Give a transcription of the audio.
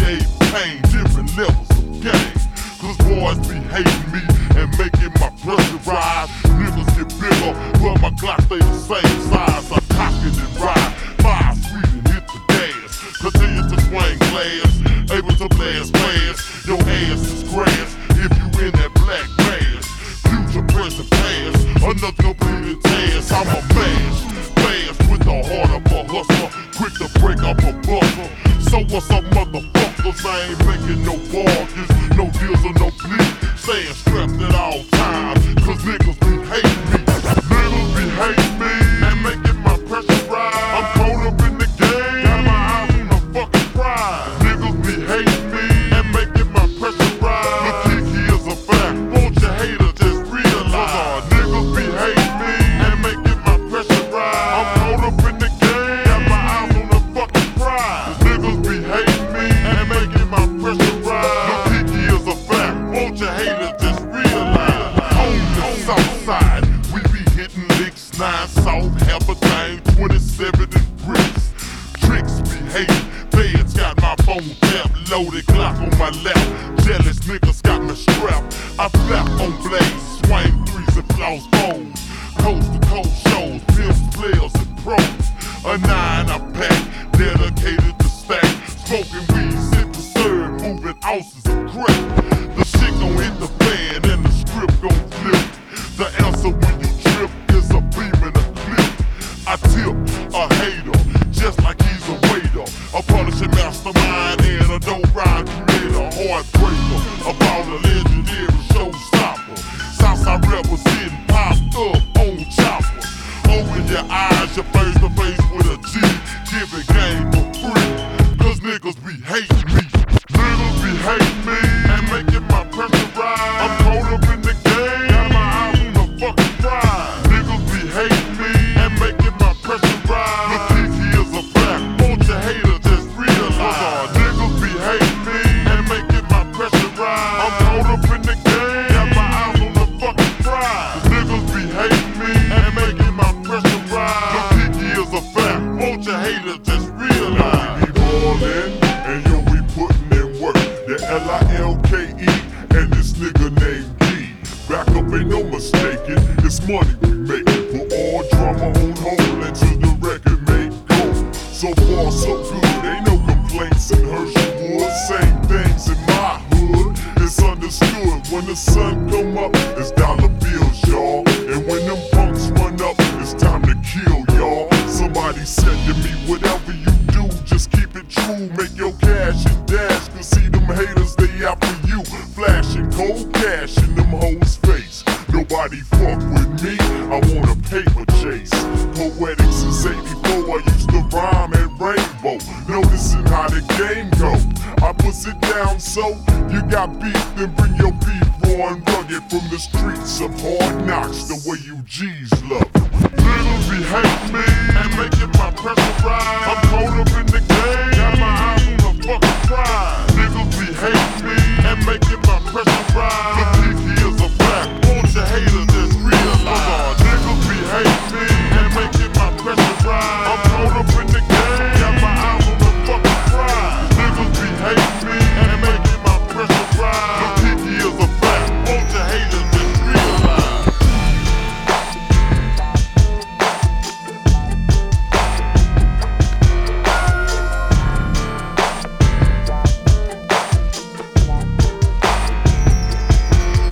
made pain, different levels of game. Cause boys be hating me and making my pressure rise. Niggas get bigger, but my Glock stay the same size. I cock it and ride, fire sweet and hit the gas. Continue to swing glass, able to blast fast. Your ass is grass if you in that black mass. Future, present, past, another completed task. I'm a mash, fast with the heart of a hustler, quick to break up a buffer. So what's up, motherfuckers? I ain't making no bargains, no deals or no plea. Staying strapped at all times, cause niggas hater just realize? On the south side, we be hitting licks, nine south, half a thing, 27 and bricks. Tricks be hating, feds got my phone tapped, loaded Glock on my lap. Jealous niggas got me strapped. I flap on blades, swing threes and floss bones. Coast to coast shows, pimps, players, and pros. A nine I pack, dedicated to stack. Smoking weed, sit to serve, moving ounces of crack. Gon' hit the fan and the script gon' flip. The answer when you trip is a beam and a clip. I tip a hater, fact. Won't you hater just realize? We be ballin' and yo we putting in work. The L-I-L-K-E and this nigga named D. Back up ain't no mistaking. It's money we make. Put all drama on hold until the record make go. So far so good. Ain't no complaints in Herschelwood. Same things in my hood. It's understood when the sun haters, they after you. Flashing cold cash in them hoes' face. Nobody fuck with me, I want a paper chase. Poetic since 84, I used to rhyme at Rainbow. Noticing how the game go. I puts it down so you got beef, then bring your beef raw and rugged from the streets of hard knocks, the way you G's. Niggas be hating me and making my pressure rise.